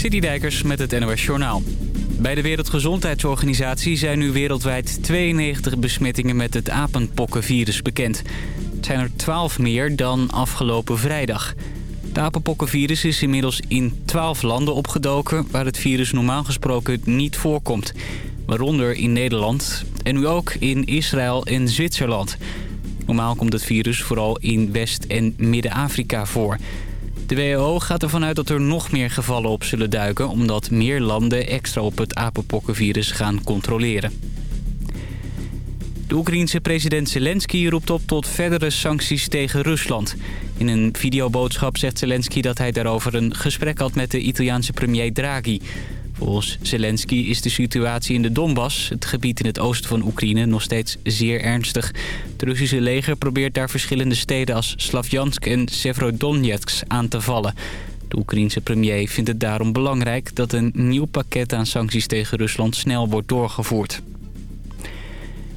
Citydijkers met het NOS Journaal. Bij de Wereldgezondheidsorganisatie zijn nu wereldwijd 92 besmettingen met het apenpokkenvirus bekend. Het zijn er 12 meer dan afgelopen vrijdag. Het apenpokkenvirus is inmiddels in 12 landen opgedoken... waar het virus normaal gesproken niet voorkomt. Waaronder in Nederland en nu ook in Israël en Zwitserland. Normaal komt het virus vooral in West- en Midden-Afrika voor... De WHO gaat ervan uit dat er nog meer gevallen op zullen duiken... omdat meer landen extra op het apenpokkenvirus gaan controleren. De Oekraïense president Zelensky roept op tot verdere sancties tegen Rusland. In een videoboodschap zegt Zelensky dat hij daarover een gesprek had met de Italiaanse premier Draghi. Volgens Zelensky is de situatie in de Donbass, het gebied in het oosten van Oekraïne, nog steeds zeer ernstig. Het Russische leger probeert daar verschillende steden als Slavjansk en Severodonetsk aan te vallen. De Oekraïense premier vindt het daarom belangrijk dat een nieuw pakket aan sancties tegen Rusland snel wordt doorgevoerd.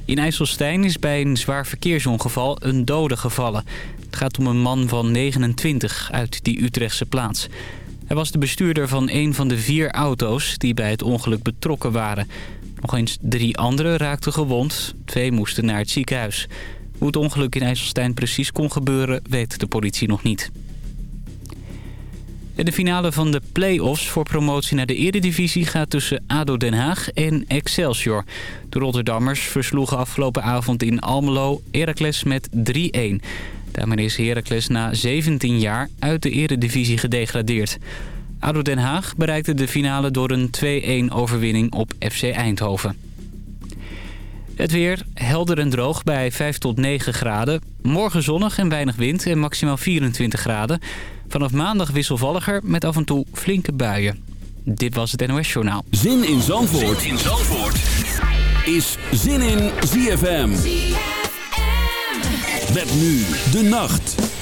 In IJsselstein is bij een zwaar verkeersongeval een dode gevallen. Het gaat om een man van 29 uit die Utrechtse plaats. Hij was de bestuurder van een van de vier auto's die bij het ongeluk betrokken waren. Nog eens drie anderen raakten gewond. Twee moesten naar het ziekenhuis. Hoe het ongeluk in IJsselstein precies kon gebeuren, weet de politie nog niet. De finale van de play-offs voor promotie naar de eredivisie gaat tussen ADO Den Haag en Excelsior. De Rotterdammers versloegen afgelopen avond in Almelo Heracles met 3-1. Daarmee is Heracles na 17 jaar uit de eredivisie gedegradeerd. ADO Den Haag bereikte de finale door een 2-1 overwinning op FC Eindhoven. Het weer helder en droog bij 5 tot 9 graden. Morgen zonnig en weinig wind en maximaal 24 graden. Vanaf maandag wisselvalliger met af en toe flinke buien. Dit was het NOS Journaal. Zin in Zandvoort, zin in Zandvoort. is Zin in ZFM. Met nu de nacht.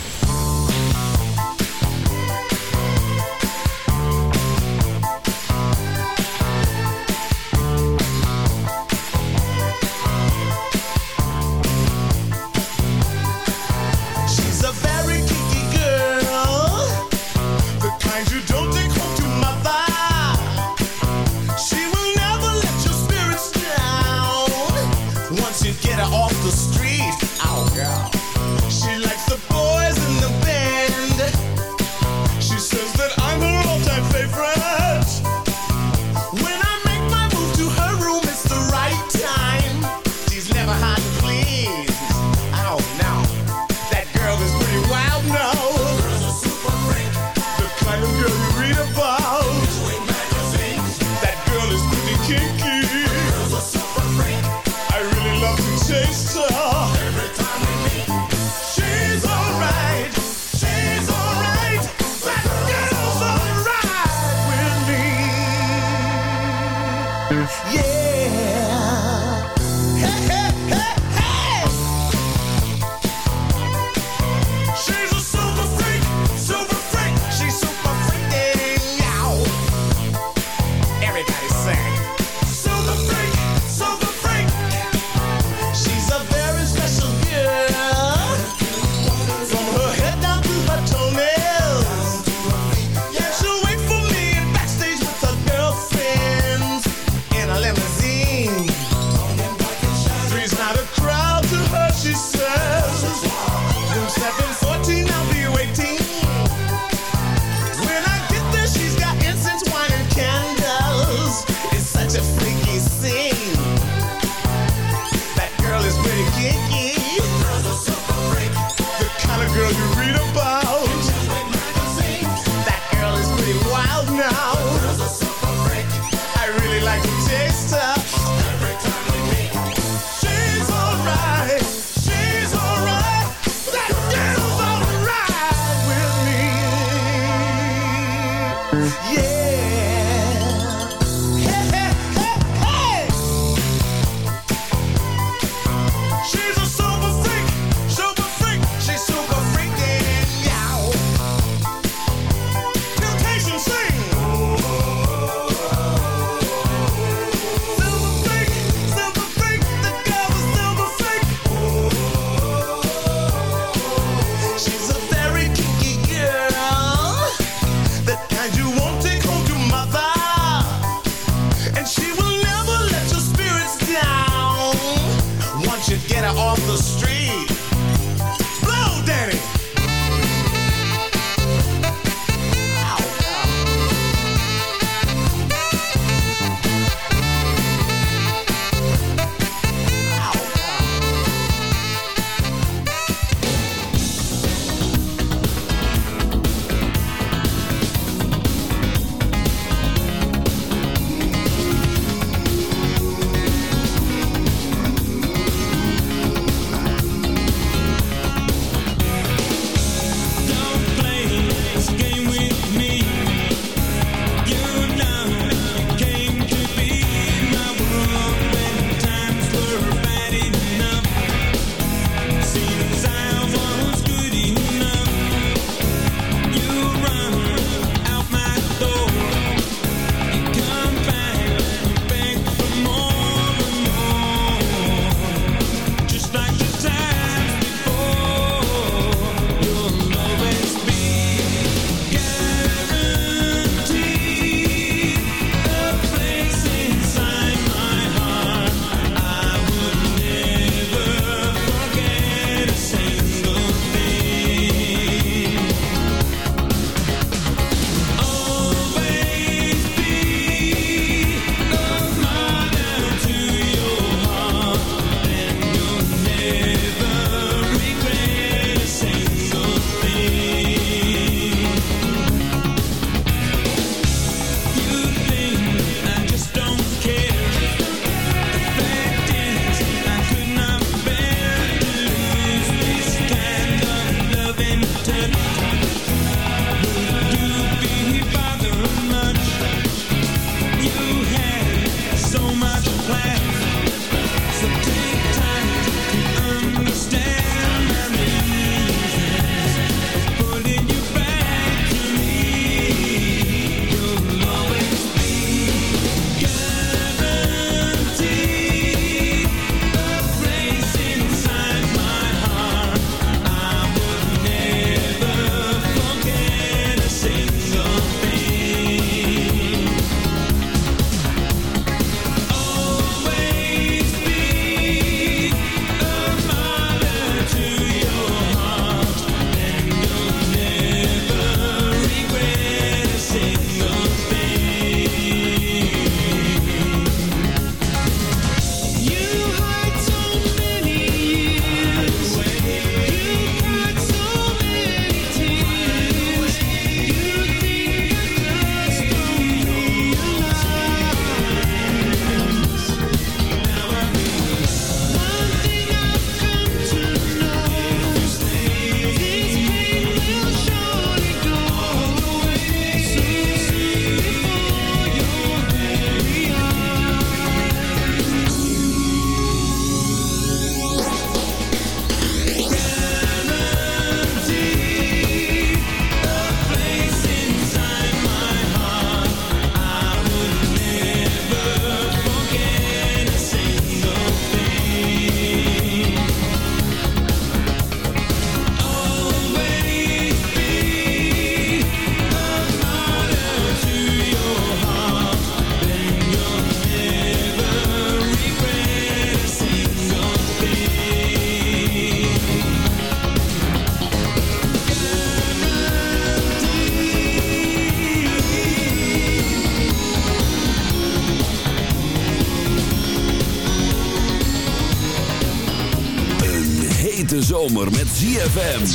ZFM.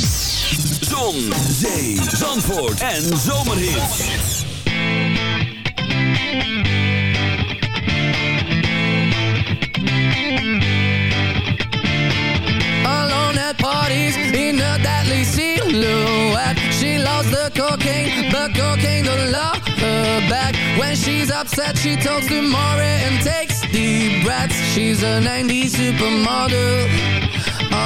Zon, zee, zandvoort en zomerhit. Alone at parties in a deadly silhouette. She loves the cocaine, but cocaine don't love her back. When she's upset, she talks to Maury and takes deep breaths. She's a 90s supermodel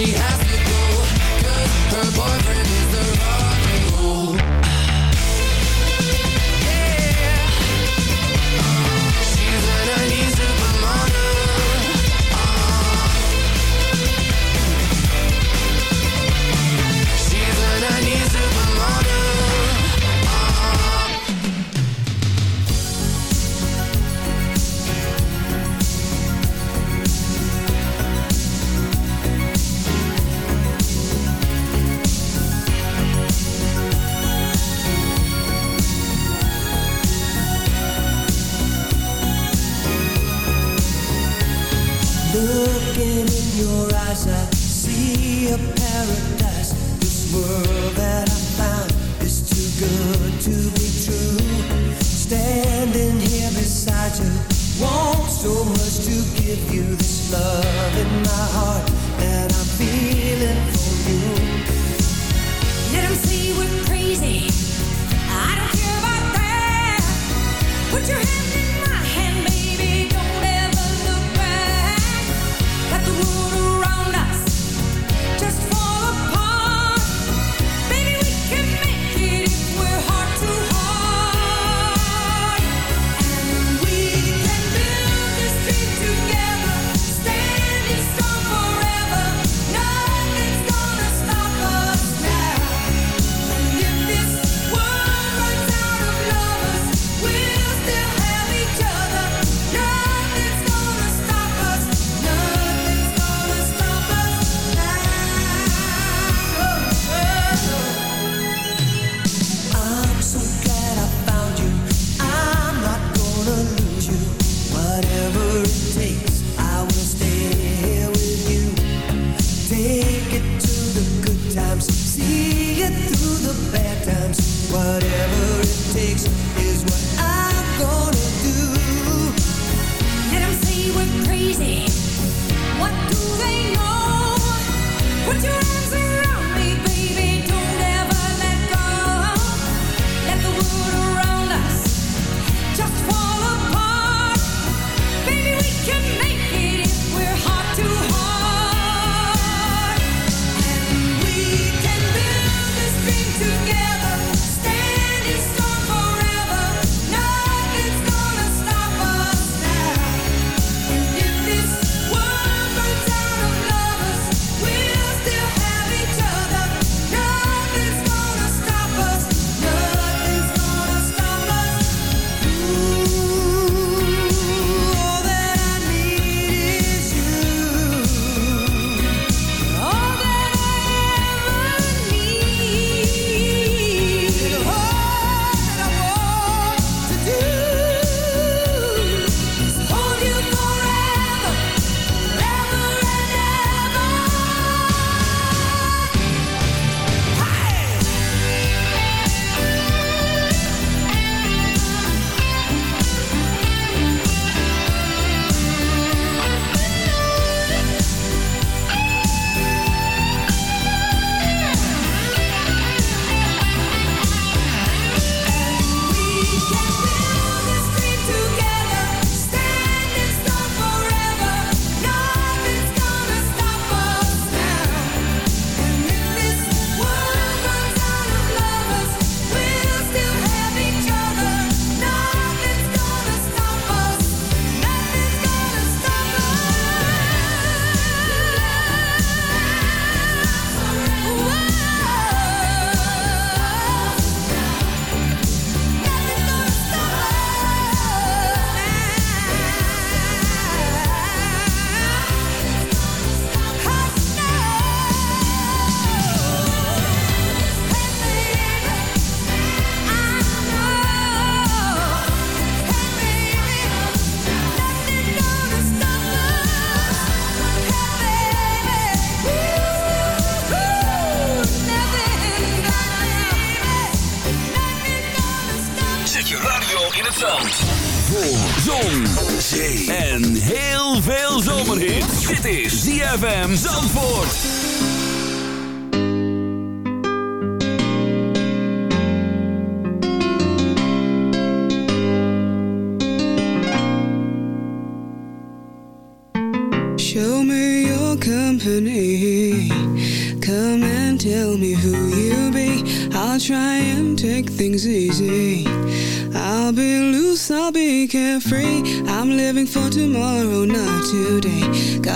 she has to go, cause her boyfriend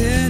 found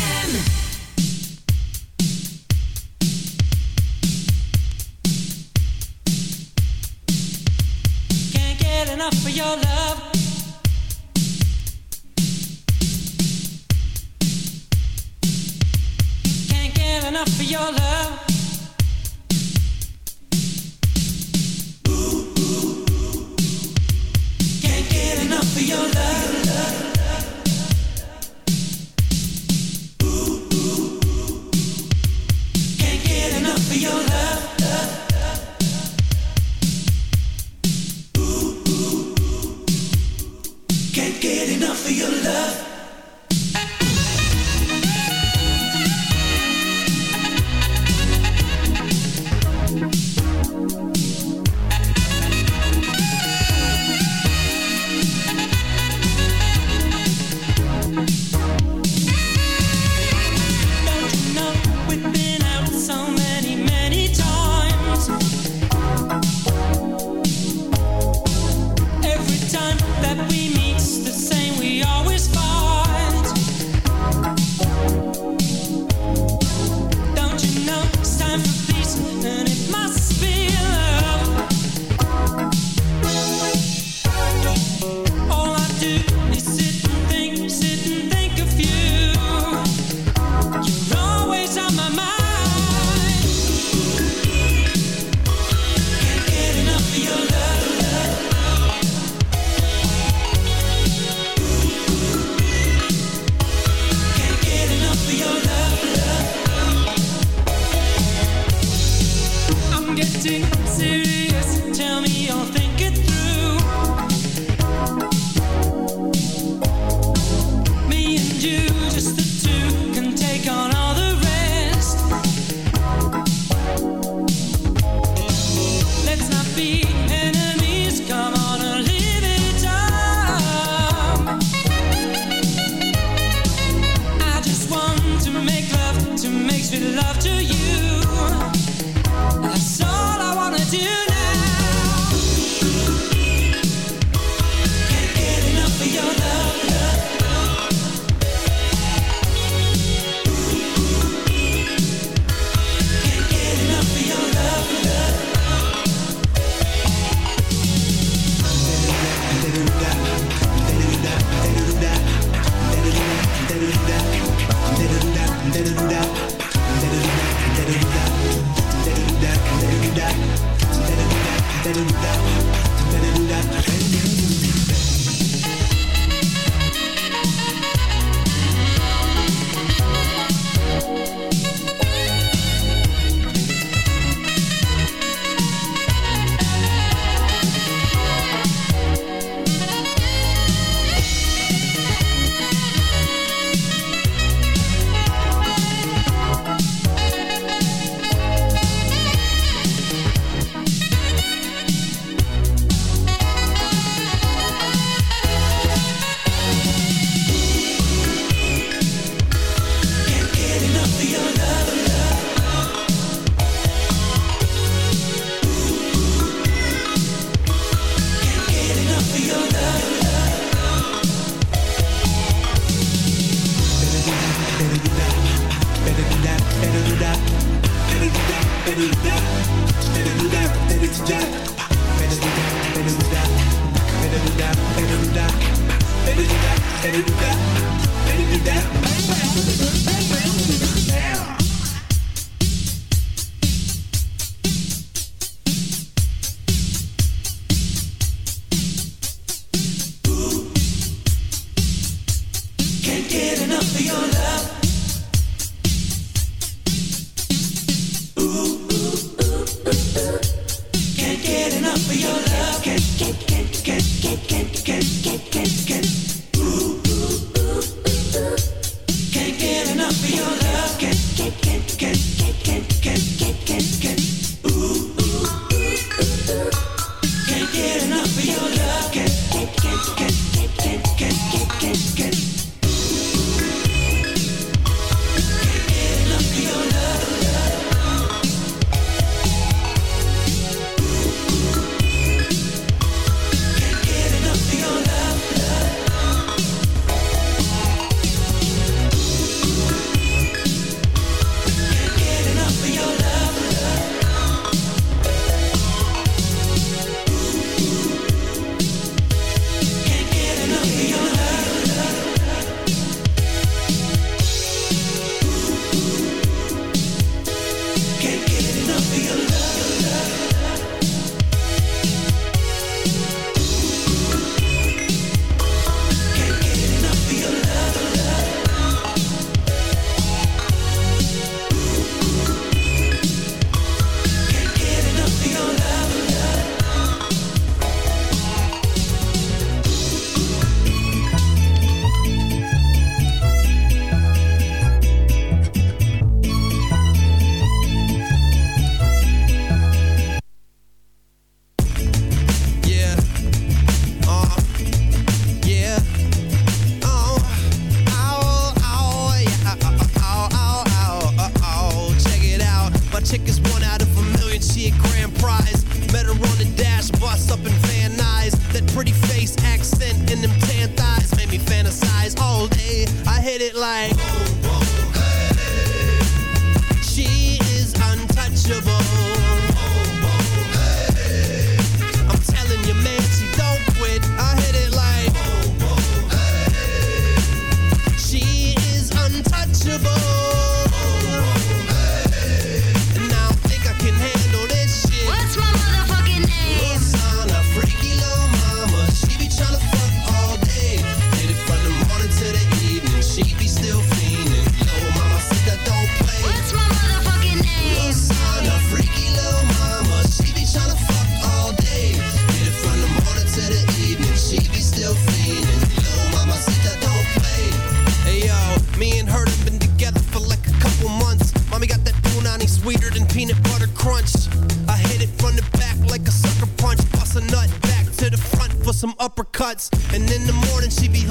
And in the morning she be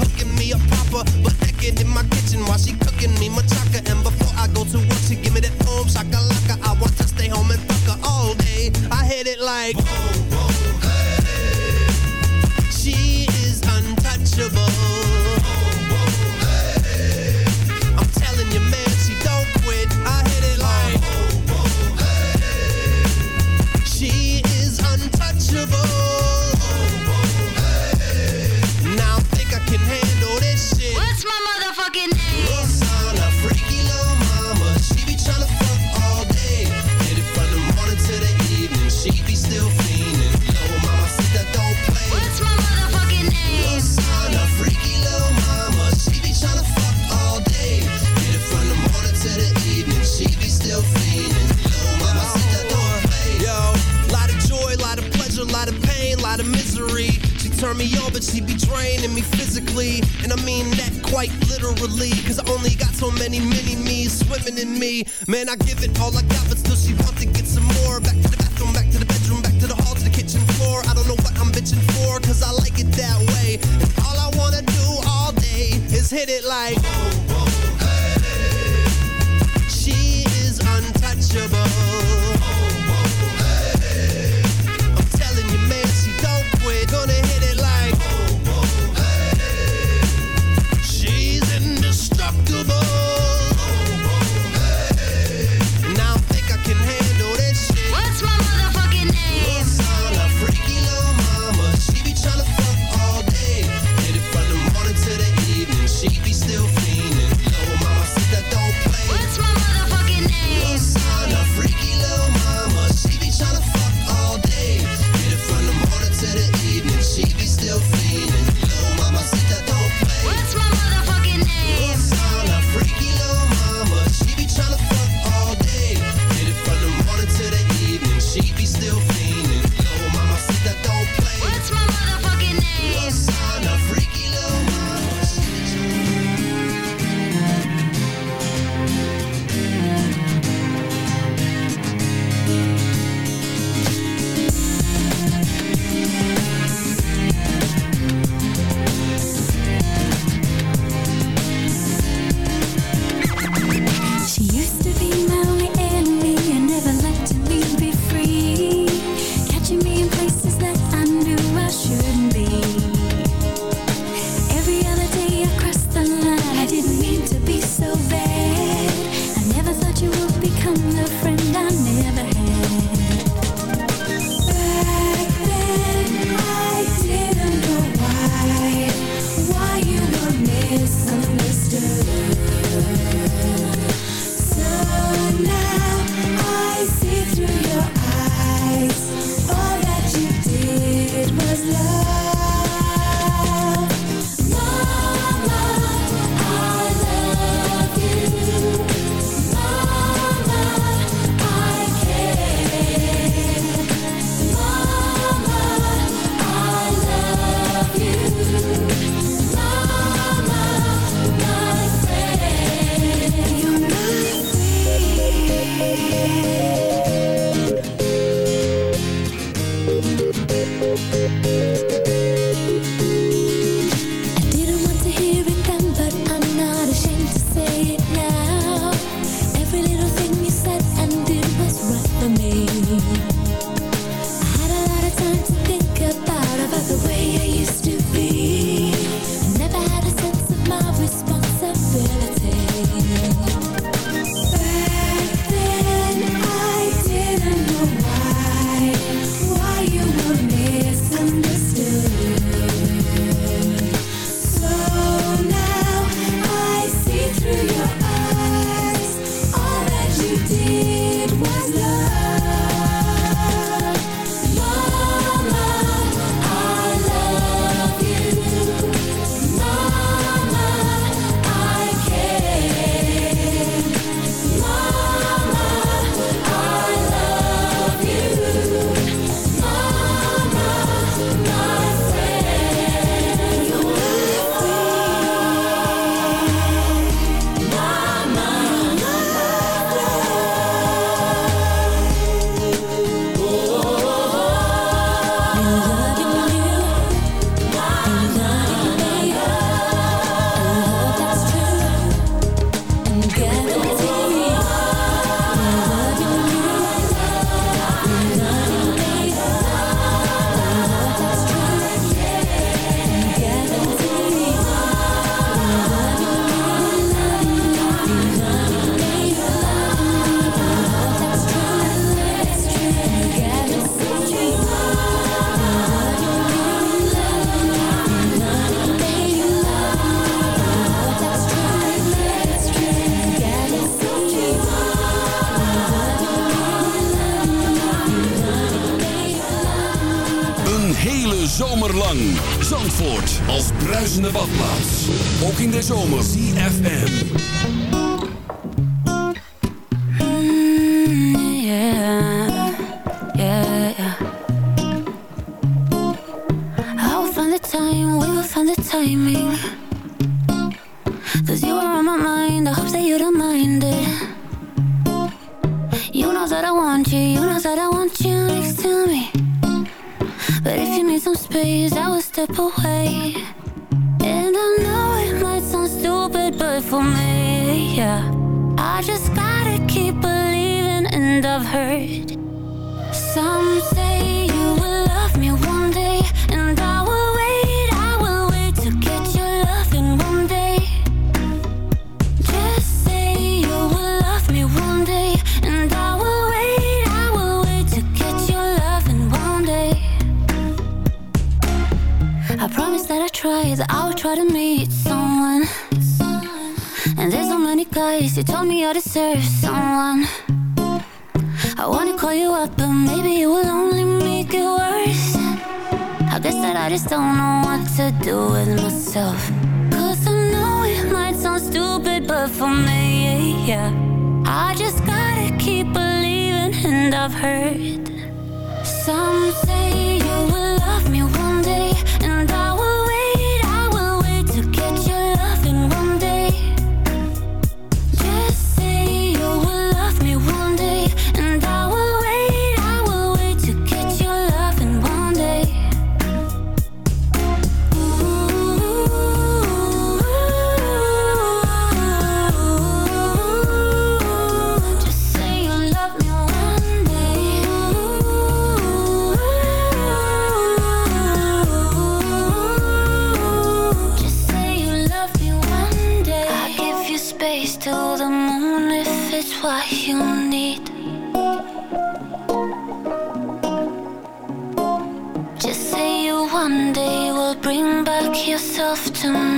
I just gotta keep believing and I've heard Some say you will love me one day and I. yourself to me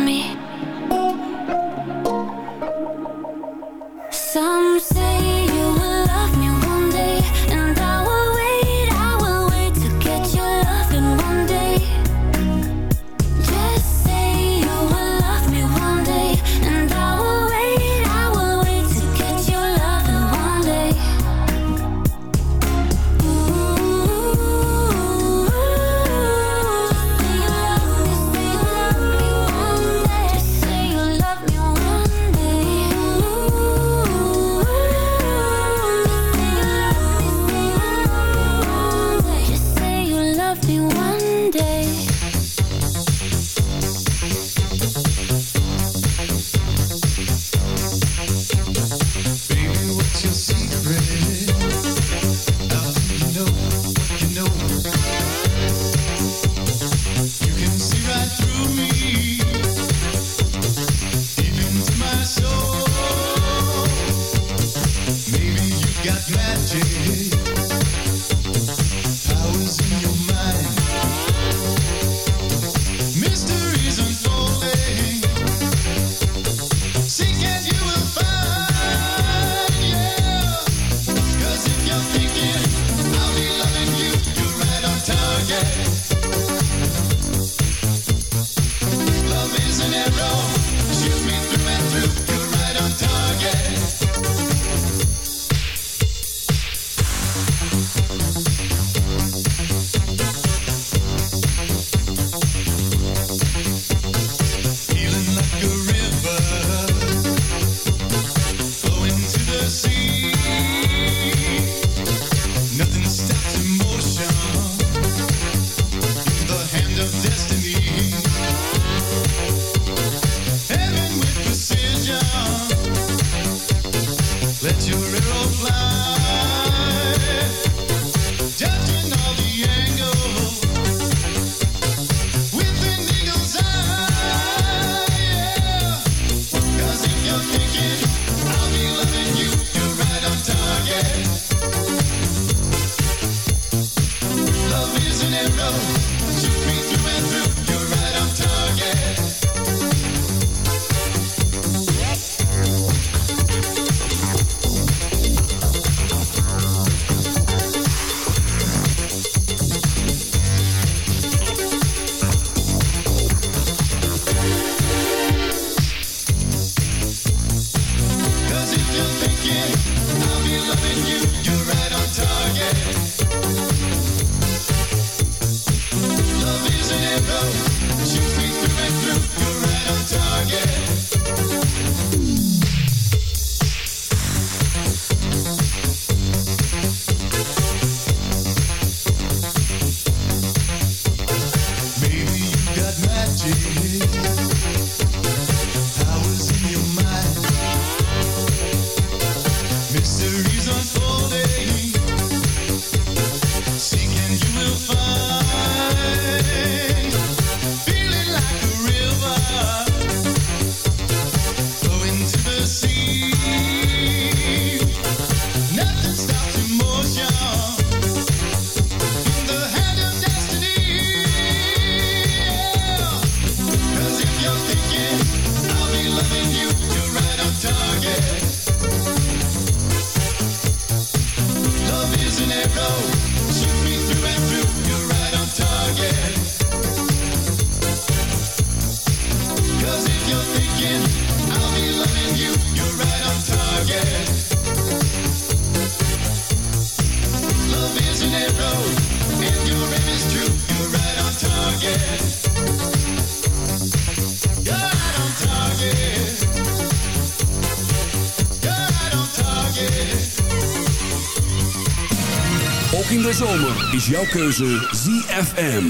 is jouw keuze ZFM.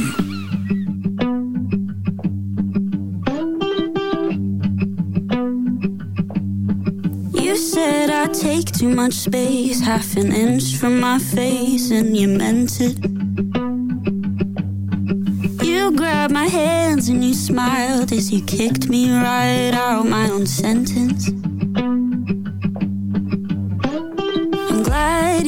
You said I take too much space, half an inch from my face, and you meant it. You grabbed my hands and you smiled as you kicked me right out my own sentence.